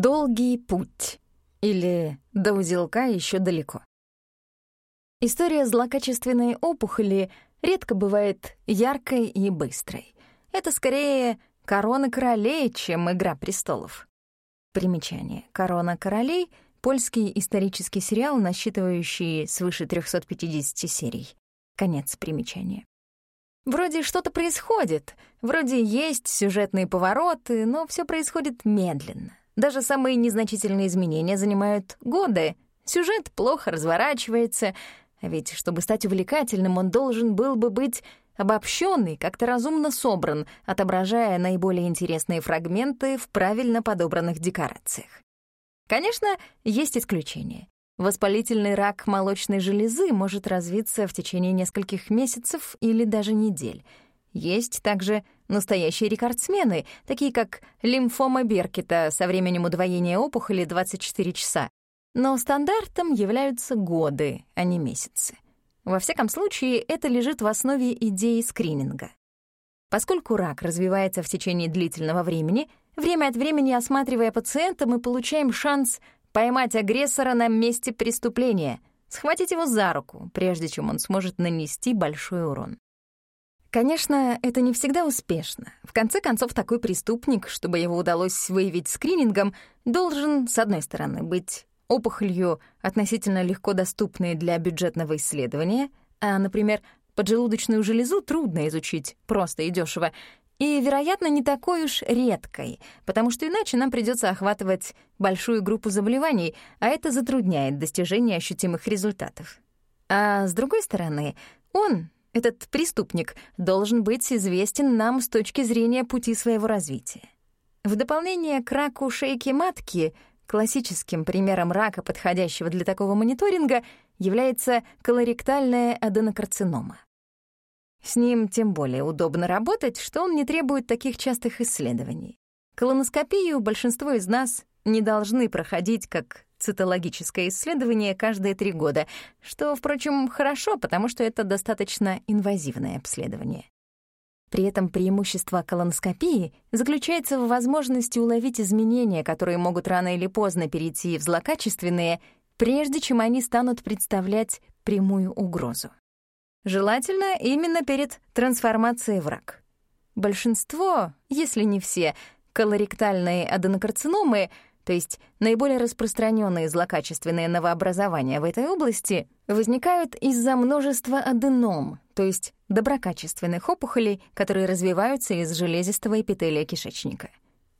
Долгий путь или до узелка еще далеко. История злокачественной опухоли редко бывает яркой и быстрой. Это скорее «Корона королей», чем «Игра престолов». Примечание. «Корона королей» — польский исторический сериал, насчитывающий свыше 350 серий. Конец примечания. Вроде что-то происходит, вроде есть сюжетные повороты, но все происходит медленно. Даже самые незначительные изменения занимают годы. Сюжет плохо разворачивается, ведь, чтобы стать увлекательным, он должен был бы быть обобщенный, как-то разумно собран, отображая наиболее интересные фрагменты в правильно подобранных декорациях. Конечно, есть исключения. Воспалительный рак молочной железы может развиться в течение нескольких месяцев или даже недель — есть также настоящие рекордсмены, такие как лимфома Беркета со временем удвоения опухоли 24 часа. Но стандартом являются годы, а не месяцы. Во всяком случае, это лежит в основе идеи скрининга. Поскольку рак развивается в течение длительного времени, время от времени осматривая пациента, мы получаем шанс поймать агрессора на месте преступления, схватить его за руку, прежде чем он сможет нанести большой урон. Конечно, это не всегда успешно. В конце концов, такой преступник, чтобы его удалось выявить скринингом, должен, с одной стороны, быть опухолью, относительно легко доступной для бюджетного исследования, а, например, поджелудочную железу трудно изучить просто и дешево, и, вероятно, не такой уж редкой, потому что иначе нам придется охватывать большую группу заболеваний, а это затрудняет достижение ощутимых результатов. А с другой стороны, он, этот преступник должен быть известен нам с точки зрения пути своего развития. В дополнение к раку шейки матки, классическим примером рака, подходящего для такого мониторинга, является колоректальная аденокарцинома. С ним тем более удобно работать, что он не требует таких частых исследований. Колоноскопию большинство из нас не должны проходить как цитологическое исследование каждые три года, что, впрочем, хорошо, потому что это достаточно инвазивное обследование. При этом преимущество колоноскопии заключается в возможности уловить изменения, которые могут рано или поздно перейти в злокачественные, прежде чем они станут представлять прямую угрозу. Желательно именно перед трансформацией в рак. Большинство, если не все, колоректальные аденокарциномы — то есть наиболее распространенные злокачественные новообразования в этой области, возникают из-за множества аденом, то есть доброкачественных опухолей, которые развиваются из железистого эпителия кишечника.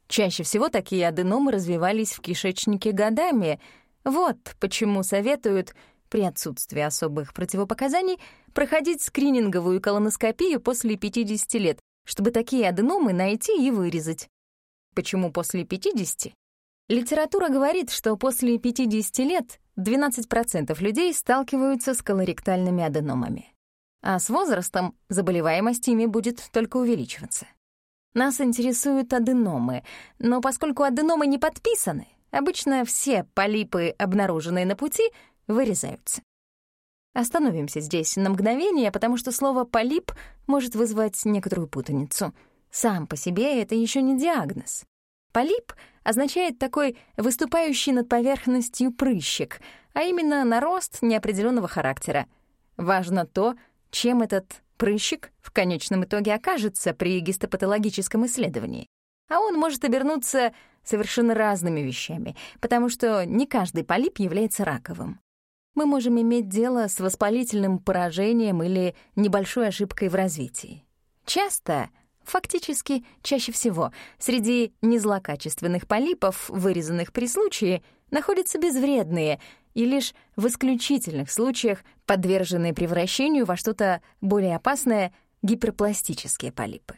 Чаще всего такие аденомы развивались в кишечнике годами. Вот почему советуют при отсутствии особых противопоказаний проходить скрининговую колоноскопию после 50 лет, чтобы такие аденомы найти и вырезать. Почему после 50? Литература говорит, что после 50 лет 12% людей сталкиваются с колоректальными аденомами. А с возрастом заболеваемость ими будет только увеличиваться. Нас интересуют аденомы, но поскольку аденомы не подписаны, обычно все полипы, обнаруженные на пути, вырезаются. Остановимся здесь на мгновение, потому что слово «полип» может вызвать некоторую путаницу. Сам по себе это еще не диагноз. Полип означает такой выступающий над поверхностью прыщик, а именно нарост неопределенного характера. Важно то, чем этот прыщик в конечном итоге окажется при гистопатологическом исследовании. А он может обернуться совершенно разными вещами, потому что не каждый полип является раковым. Мы можем иметь дело с воспалительным поражением или небольшой ошибкой в развитии. Часто Фактически, чаще всего среди незлокачественных полипов, вырезанных при случае, находятся безвредные и лишь в исключительных случаях подверженные превращению во что-то более опасное гиперпластические полипы.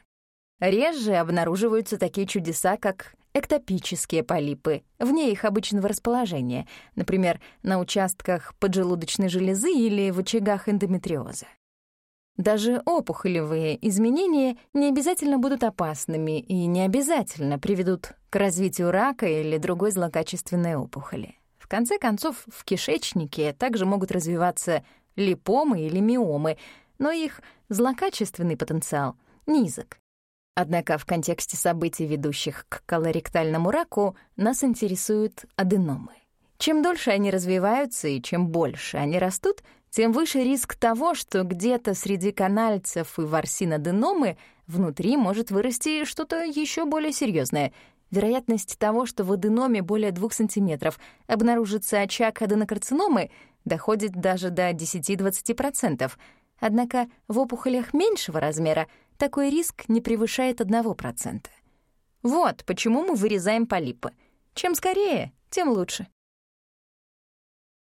Реже обнаруживаются такие чудеса, как эктопические полипы, вне их обычного расположения, например, на участках поджелудочной железы или в очагах эндометриоза. Даже опухолевые изменения не обязательно будут опасными и не обязательно приведут к развитию рака или другой злокачественной опухоли. В конце концов, в кишечнике также могут развиваться липомы или миомы, но их злокачественный потенциал низок. Однако в контексте событий, ведущих к колоректальному раку, нас интересуют аденомы. Чем дольше они развиваются и чем больше они растут, тем выше риск того, что где-то среди канальцев и ворсиноденомы внутри может вырасти что-то еще более серьезное. Вероятность того, что в аденоме более 2 см обнаружится очаг аденокарциномы, доходит даже до 10-20%. Однако в опухолях меньшего размера такой риск не превышает 1%. Вот почему мы вырезаем полипы. Чем скорее, тем лучше.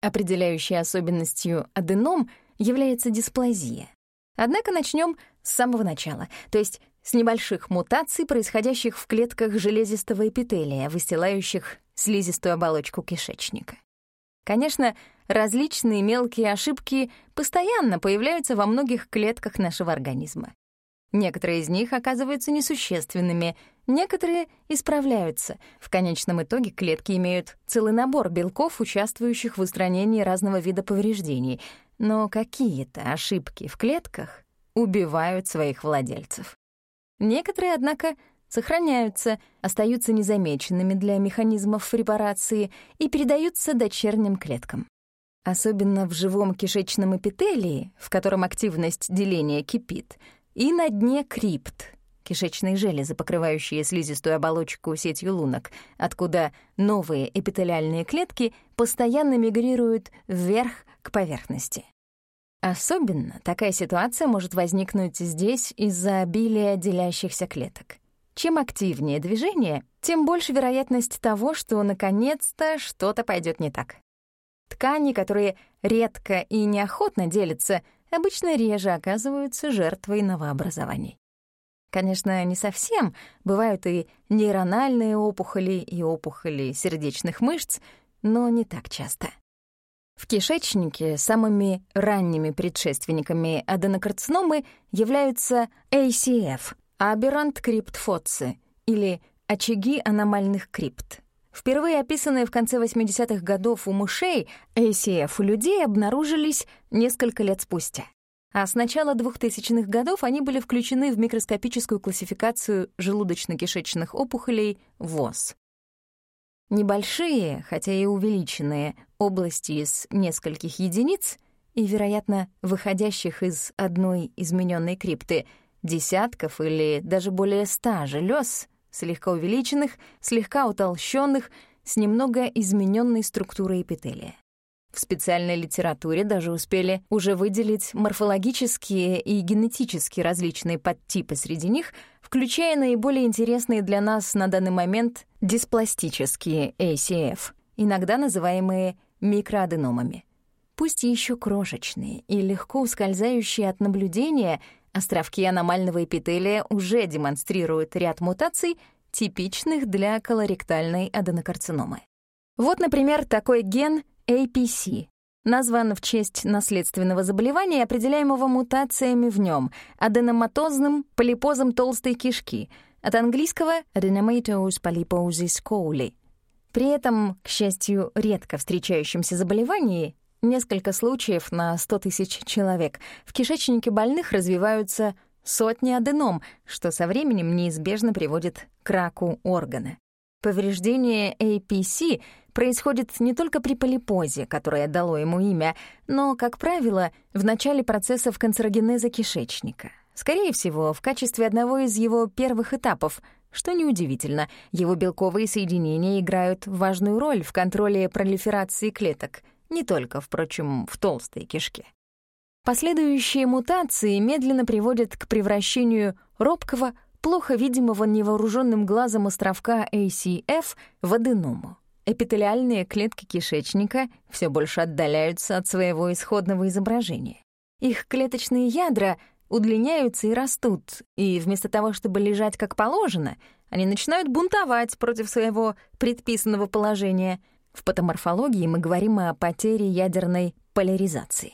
Определяющей особенностью аденом является дисплазия. Однако начнем с самого начала, то есть с небольших мутаций, происходящих в клетках железистого эпителия, выстилающих слизистую оболочку кишечника. Конечно, различные мелкие ошибки постоянно появляются во многих клетках нашего организма. Некоторые из них оказываются несущественными, некоторые исправляются. В конечном итоге клетки имеют целый набор белков, участвующих в устранении разного вида повреждений. Но какие-то ошибки в клетках убивают своих владельцев. Некоторые, однако, сохраняются, остаются незамеченными для механизмов репарации и передаются дочерним клеткам. Особенно в живом кишечном эпителии, в котором активность деления кипит — и на дне крипт, кишечные железы, покрывающие слизистую оболочку сетью лунок, откуда новые эпителиальные клетки постоянно мигрируют вверх к поверхности. Особенно такая ситуация может возникнуть здесь из-за обилия делящихся клеток. Чем активнее движение, тем больше вероятность того, что наконец-то что-то пойдет не так. Ткани, которые редко и неохотно делятся, обычно реже оказываются жертвой новообразований. Конечно, не совсем. Бывают и нейрональные опухоли, и опухоли сердечных мышц, но не так часто. В кишечнике самыми ранними предшественниками аденокарциномы являются ACF — аберант криптфоци, или очаги аномальных крипт. Впервые описанные в конце 80-х годов у мышей, ACF у людей обнаружились несколько лет спустя. А с начала 2000-х годов они были включены в микроскопическую классификацию желудочно-кишечных опухолей ВОЗ. Небольшие, хотя и увеличенные, области из нескольких единиц и, вероятно, выходящих из одной измененной крипты, десятков или даже более ста желез слегка увеличенных, слегка утолщенных, с немного измененной структурой эпителия. В специальной литературе даже успели уже выделить морфологические и генетически различные подтипы среди них, включая наиболее интересные для нас на данный момент диспластические ACF, иногда называемые микроаденомами. Пусть еще крошечные и легко ускользающие от наблюдения — Островки аномального эпителия уже демонстрируют ряд мутаций, типичных для колоректальной аденокарциномы. Вот, например, такой ген APC, назван в честь наследственного заболевания, определяемого мутациями в нем, аденоматозным полипозом толстой кишки, от английского adenomatosis polyposis coli. При этом, к счастью, редко встречающемся заболевании Несколько случаев на 100 тысяч человек. В кишечнике больных развиваются сотни аденом, что со временем неизбежно приводит к раку органа. Повреждение APC происходит не только при полипозе, которое дало ему имя, но, как правило, в начале процессов канцерогенеза кишечника. Скорее всего, в качестве одного из его первых этапов, что неудивительно, его белковые соединения играют важную роль в контроле пролиферации клеток — не только, впрочем, в толстой кишке. Последующие мутации медленно приводят к превращению робкого, плохо видимого невооруженным глазом островка ACF в аденому. Эпителиальные клетки кишечника все больше отдаляются от своего исходного изображения. Их клеточные ядра удлиняются и растут, и вместо того, чтобы лежать как положено, они начинают бунтовать против своего предписанного положения — в патоморфологии мы говорим о потере ядерной поляризации.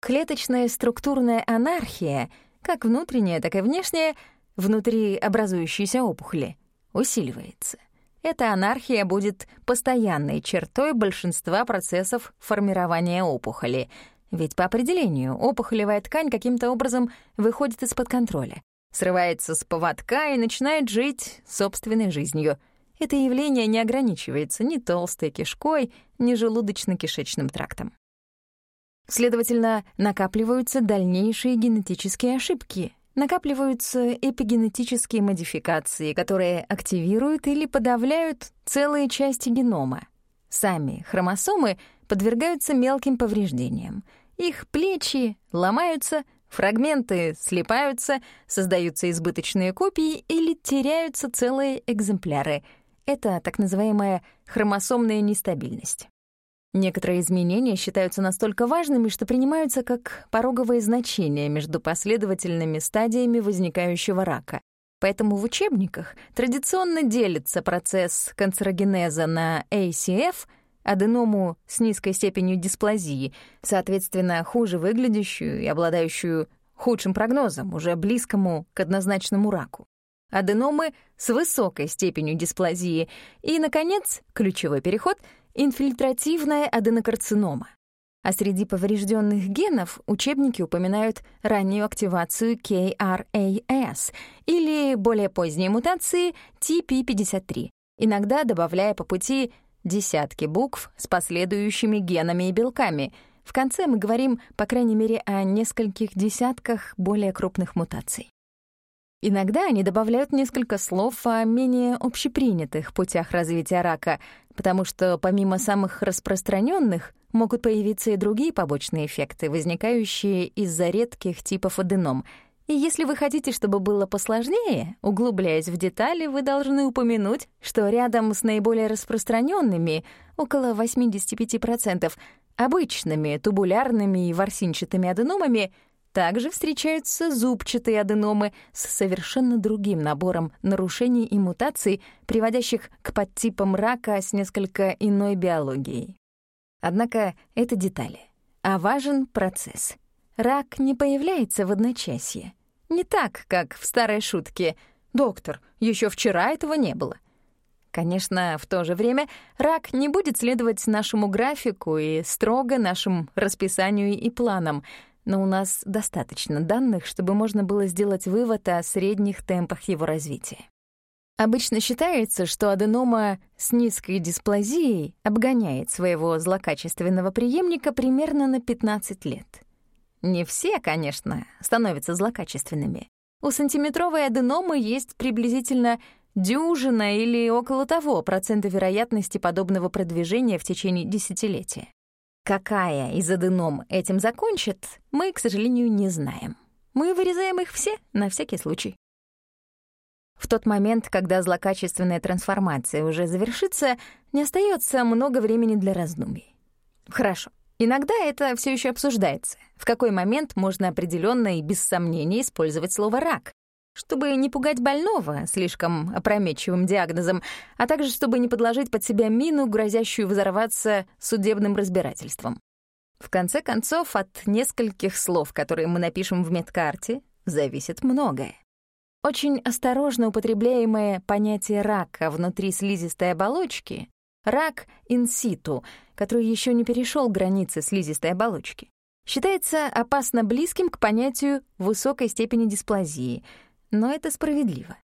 Клеточная структурная анархия, как внутренняя, так и внешняя, внутри образующейся опухоли, усиливается. Эта анархия будет постоянной чертой большинства процессов формирования опухоли, ведь по определению опухолевая ткань каким-то образом выходит из-под контроля. срывается с поводка и начинает жить собственной жизнью. Это явление не ограничивается ни толстой кишкой, ни желудочно-кишечным трактом. Следовательно, накапливаются дальнейшие генетические ошибки, накапливаются эпигенетические модификации, которые активируют или подавляют целые части генома. Сами хромосомы подвергаются мелким повреждениям. Их плечи ломаются, фрагменты слипаются, создаются избыточные копии или теряются целые экземпляры. Это так называемая хромосомная нестабильность. Некоторые изменения считаются настолько важными, что принимаются как пороговые значения между последовательными стадиями возникающего рака. Поэтому в учебниках традиционно делится процесс канцерогенеза на ACF, аденому с низкой степенью дисплазии, соответственно, хуже выглядящую и обладающую худшим прогнозом, уже близкому к однозначному раку. Аденомы с высокой степенью дисплазии и, наконец, ключевой переход — инфильтративная аденокарцинома. А среди поврежденных генов учебники упоминают раннюю активацию KRAS или более поздние мутации TP53, иногда добавляя по пути десятки букв с последующими генами и белками. В конце мы говорим, по крайней мере, о нескольких десятках более крупных мутаций. Иногда они добавляют несколько слов о менее общепринятых путях развития рака, потому что помимо самых распространенных могут появиться и другие побочные эффекты, возникающие из-за редких типов аденом. И если вы хотите, чтобы было посложнее, углубляясь в детали, вы должны упомянуть, что рядом с наиболее распространенными, около 85%, обычными тубулярными и ворсинчатыми аденомами — также встречаются зубчатые аденомы с совершенно другим набором нарушений и мутаций, приводящих к подтипам рака с несколько иной биологией. Однако это детали. А важен процесс. Рак не появляется в одночасье. Не так, как в старой шутке «Доктор, еще вчера этого не было». Конечно, в то же время рак не будет следовать нашему графику и строго нашим расписанию и планам — но у нас достаточно данных, чтобы можно было сделать вывод о средних темпах его развития. Обычно считается, что аденома с низкой дисплазией обгоняет своего злокачественного преемника примерно на 15 лет. Не все, конечно, становятся злокачественными. У сантиметровой аденомы есть приблизительно дюжина или около того процента вероятности подобного продвижения в течение десятилетия. Какая из аденом этим закончит, мы, к сожалению, не знаем. Мы вырезаем их все на всякий случай. В тот момент, когда злокачественная трансформация уже завершится, не остается много времени для раздумий. Хорошо. Иногда это все еще обсуждается. В какой момент можно определенно и без сомнения использовать слово «рак», чтобы не пугать больного слишком опрометчивым диагнозом, а также чтобы не подложить под себя мину, грозящую взорваться судебным разбирательством. В конце концов, от нескольких слов, которые мы напишем в медкарте, зависит многое. Очень осторожно употребляемое понятие рака внутри слизистой оболочки — рак инситу, который еще не перешел границы слизистой оболочки, считается опасно близким к понятию высокой степени дисплазии — но это справедливо.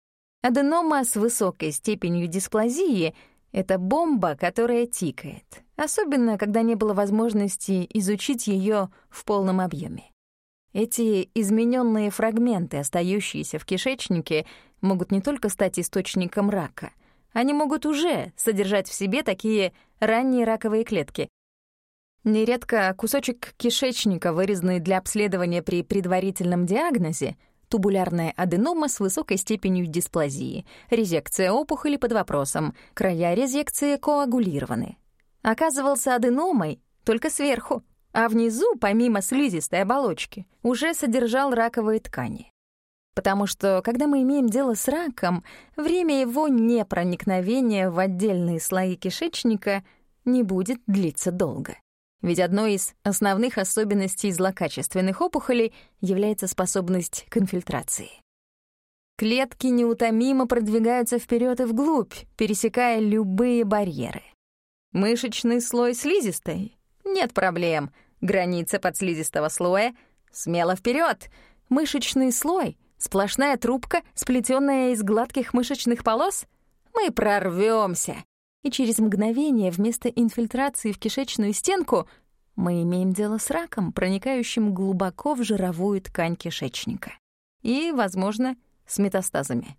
Аденома с высокой степенью дисплазии — это бомба, которая тикает, особенно когда не было возможности изучить ее в полном объеме. Эти измененные фрагменты, остающиеся в кишечнике, могут не только стать источником рака, они могут уже содержать в себе такие ранние раковые клетки. Нередко кусочек кишечника, вырезанный для обследования при предварительном диагнозе, тубулярная аденома с высокой степенью дисплазии, резекция опухоли под вопросом, края резекции коагулированы. Оказывался аденомой только сверху, а внизу, помимо слизистой оболочки, уже содержал раковые ткани. Потому что, когда мы имеем дело с раком, время его непроникновения в отдельные слои кишечника не будет длиться долго. Ведь одной из основных особенностей злокачественных опухолей является способность к инфильтрации. Клетки неутомимо продвигаются вперед и вглубь, пересекая любые барьеры. Мышечный слой слизистой? Нет проблем. Граница подслизистого слоя? Смело вперед. Мышечный слой Сплошная трубка, сплетенная из гладких мышечных полос? Мы прорвемся. И через мгновение вместо инфильтрации в кишечную стенку мы имеем дело с раком, проникающим глубоко в жировую ткань кишечника. И, возможно, с метастазами.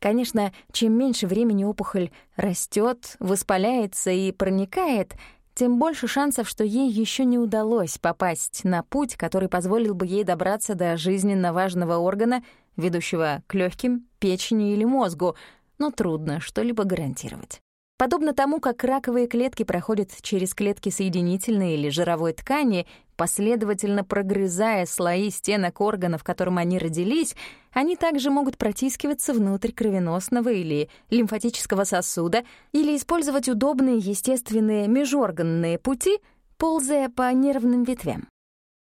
Конечно, чем меньше времени опухоль растет, воспаляется и проникает, тем больше шансов, что ей еще не удалось попасть на путь, который позволил бы ей добраться до жизненно важного органа, ведущего к легким, печени или мозгу, но трудно что-либо гарантировать. Подобно тому, как раковые клетки проходят через клетки соединительной или жировой ткани, последовательно прогрызая слои стенок органа, в котором они родились, они также могут протискиваться внутрь кровеносного или лимфатического сосуда или использовать удобные естественные межорганные пути, ползая по нервным ветвям.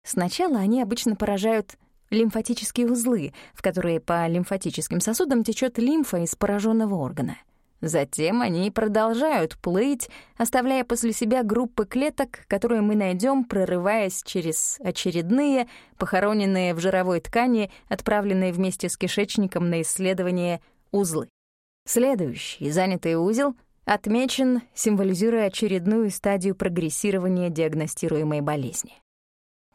Сначала они обычно поражают лимфатические узлы, в которые по лимфатическим сосудам течет лимфа из пораженного органа. Затем они продолжают плыть, оставляя после себя группы клеток, которые мы найдем, прорываясь через очередные, похороненные в жировой ткани, отправленные вместе с кишечником на исследование узлы. Следующий, занятый узел, отмечен, символизируя очередную стадию прогрессирования диагностируемой болезни.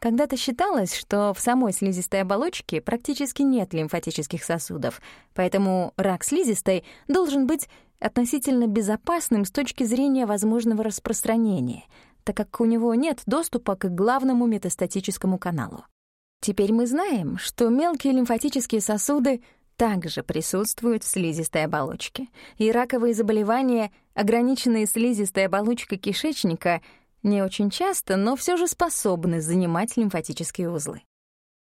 Когда-то считалось, что в самой слизистой оболочке практически нет лимфатических сосудов, поэтому рак слизистой должен быть относительно безопасным с точки зрения возможного распространения, так как у него нет доступа к главному метастатическому каналу. Теперь мы знаем, что мелкие лимфатические сосуды также присутствуют в слизистой оболочке, и раковые заболевания, ограниченные слизистой оболочкой кишечника — не очень часто, но все же способны занимать лимфатические узлы.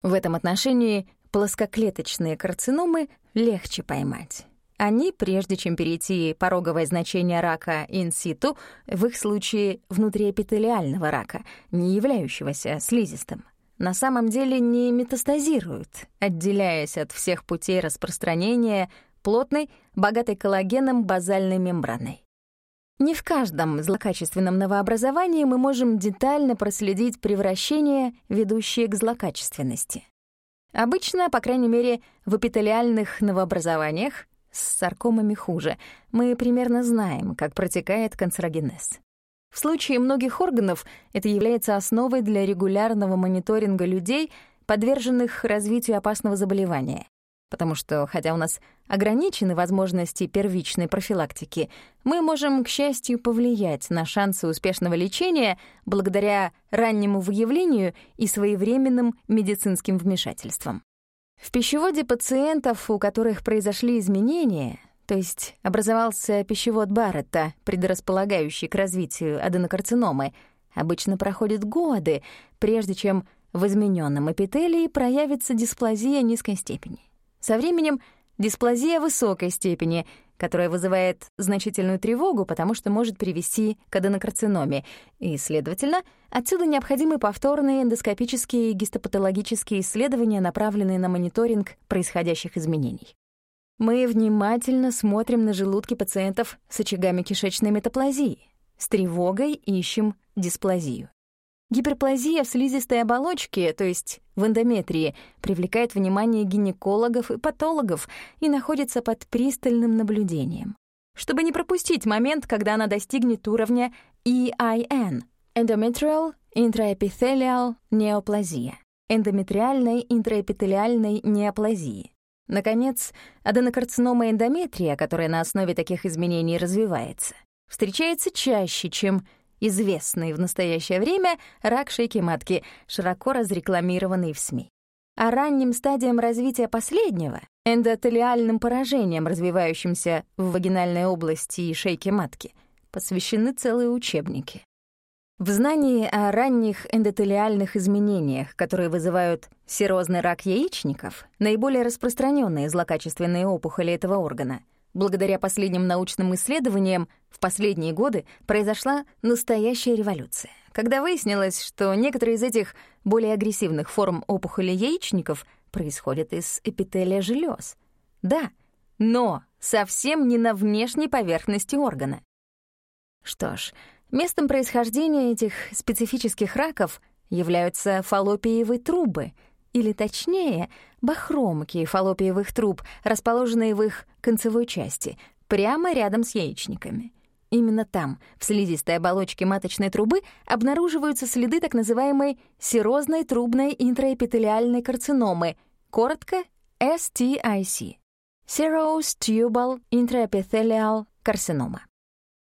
В этом отношении плоскоклеточные карциномы легче поймать. Они, прежде чем перейти пороговое значение рака инситу, в их случае внутриэпителиального рака, не являющегося слизистым, на самом деле не метастазируют, отделяясь от всех путей распространения плотной, богатой коллагеном базальной мембраной. Не в каждом злокачественном новообразовании мы можем детально проследить превращение, ведущее к злокачественности. Обычно, по крайней мере, в эпителиальных новообразованиях, с саркомами хуже, мы примерно знаем, как протекает канцерогенез. В случае многих органов это является основой для регулярного мониторинга людей, подверженных развитию опасного заболевания, потому что, хотя у нас ограничены возможности первичной профилактики, мы можем, к счастью, повлиять на шансы успешного лечения благодаря раннему выявлению и своевременным медицинским вмешательствам. В пищеводе пациентов, у которых произошли изменения, то есть образовался пищевод Барретта, предрасполагающий к развитию аденокарциномы, обычно проходят годы, прежде чем в измененном эпителии проявится дисплазия низкой степени. Со временем дисплазия высокой степени, которая вызывает значительную тревогу, потому что может привести к аденокарциноме, и, следовательно, отсюда необходимы повторные эндоскопические и гистопатологические исследования, направленные на мониторинг происходящих изменений. Мы внимательно смотрим на желудки пациентов с очагами кишечной метаплазии, с тревогой ищем дисплазию. Гиперплазия в слизистой оболочке, то есть в эндометрии, привлекает внимание гинекологов и патологов и находится под пристальным наблюдением. Чтобы не пропустить момент, когда она достигнет уровня EIN — Endometrial Intraepithelial Neoplasia — эндометриальной интраэпителиальной неоплазии. Наконец, аденокарцинома эндометрия, которая на основе таких изменений развивается, встречается чаще, чем известный в настоящее время рак шейки матки, широко разрекламированный в СМИ. А ранним стадиям развития последнего, эндотелиальным поражением, развивающимся в вагинальной области и шейке матки, посвящены целые учебники. В знании о ранних эндотелиальных изменениях, которые вызывают серозный рак яичников, наиболее распространенные злокачественные опухоли этого органа — Благодаря последним научным исследованиям в последние годы произошла настоящая революция, когда выяснилось, что некоторые из этих более агрессивных форм опухоли яичников происходят из эпителия желез. Да, но совсем не на внешней поверхности органа. Что ж, местом происхождения этих специфических раков являются фаллопиевые трубы, или точнее, бахромки фаллопиевых труб, расположенные в их концевой части, прямо рядом с яичниками. Именно там, в слизистой оболочке маточной трубы, обнаруживаются следы так называемой серозной трубной интраэпителиальной карциномы, коротко STIC — Serous Tubal Intraepithelial Carcinoma.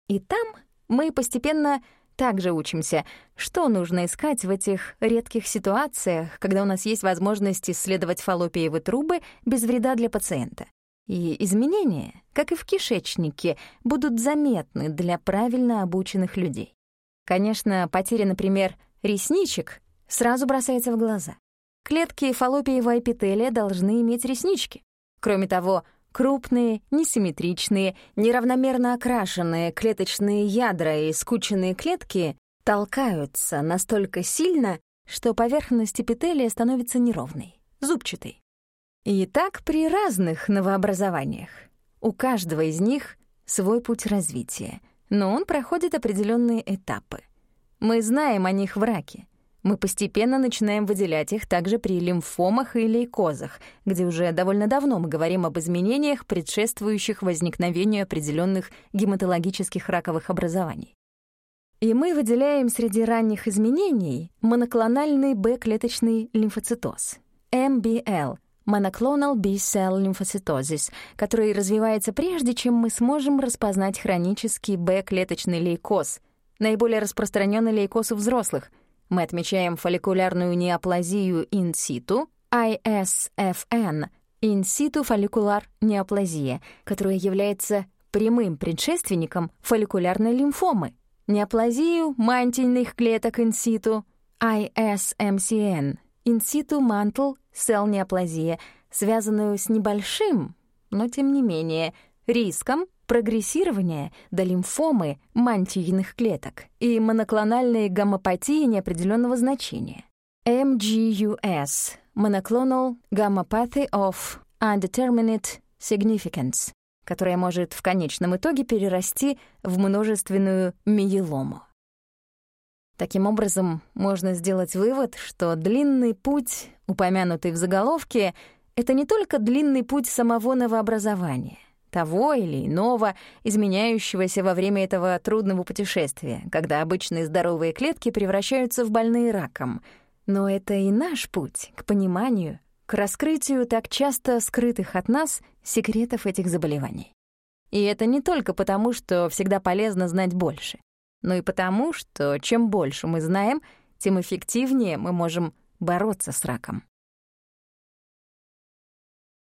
И там мы постепенно также учимся, что нужно искать в этих редких ситуациях, когда у нас есть возможность исследовать фаллопиевы трубы без вреда для пациента. И изменения, как и в кишечнике, будут заметны для правильно обученных людей. Конечно, потеря, например, ресничек сразу бросается в глаза. Клетки фаллопиевого эпителия должны иметь реснички. Кроме того, крупные, несимметричные, неравномерно окрашенные клеточные ядра и скученные клетки толкаются настолько сильно, что поверхность эпителия становится неровной, зубчатой. И так при разных новообразованиях. У каждого из них свой путь развития, но он проходит определенные этапы. Мы знаем о них в раке. Мы постепенно начинаем выделять их также при лимфомах и лейкозах, где уже довольно давно мы говорим об изменениях, предшествующих возникновению определенных гематологических раковых образований. И мы выделяем среди ранних изменений моноклональный Б-клеточный лимфоцитоз, MBL — monoclonal B-cell lymphocytosis, который развивается прежде, чем мы сможем распознать хронический Б-клеточный лейкоз, наиболее распространенный лейкоз у взрослых. Мы отмечаем фолликулярную неоплазию situ, ISFN, situ follicular неоплазия, которая является прямым предшественником фолликулярной лимфомы, неоплазию мантийных клеток situ, ISMCN, situ mantle cell неоплазия, связанную с небольшим, но тем не менее, риском прогрессирования до лимфомы мантийных клеток и моноклональной гаммопатии неопределенного значения. MGUS — Monoclonal Gammopathy of Undeterminate Significance, которая может в конечном итоге перерасти в множественную миелому. Таким образом, можно сделать вывод, что длинный путь, упомянутый в заголовке, это не только длинный путь самого новообразования, того или иного, изменяющегося во время этого трудного путешествия, когда обычные здоровые клетки превращаются в больные раком, но это и наш путь к пониманию, к раскрытию так часто скрытых от нас секретов этих заболеваний. И это не только потому, что всегда полезно знать больше но и потому, что чем больше мы знаем, тем эффективнее мы можем бороться с раком.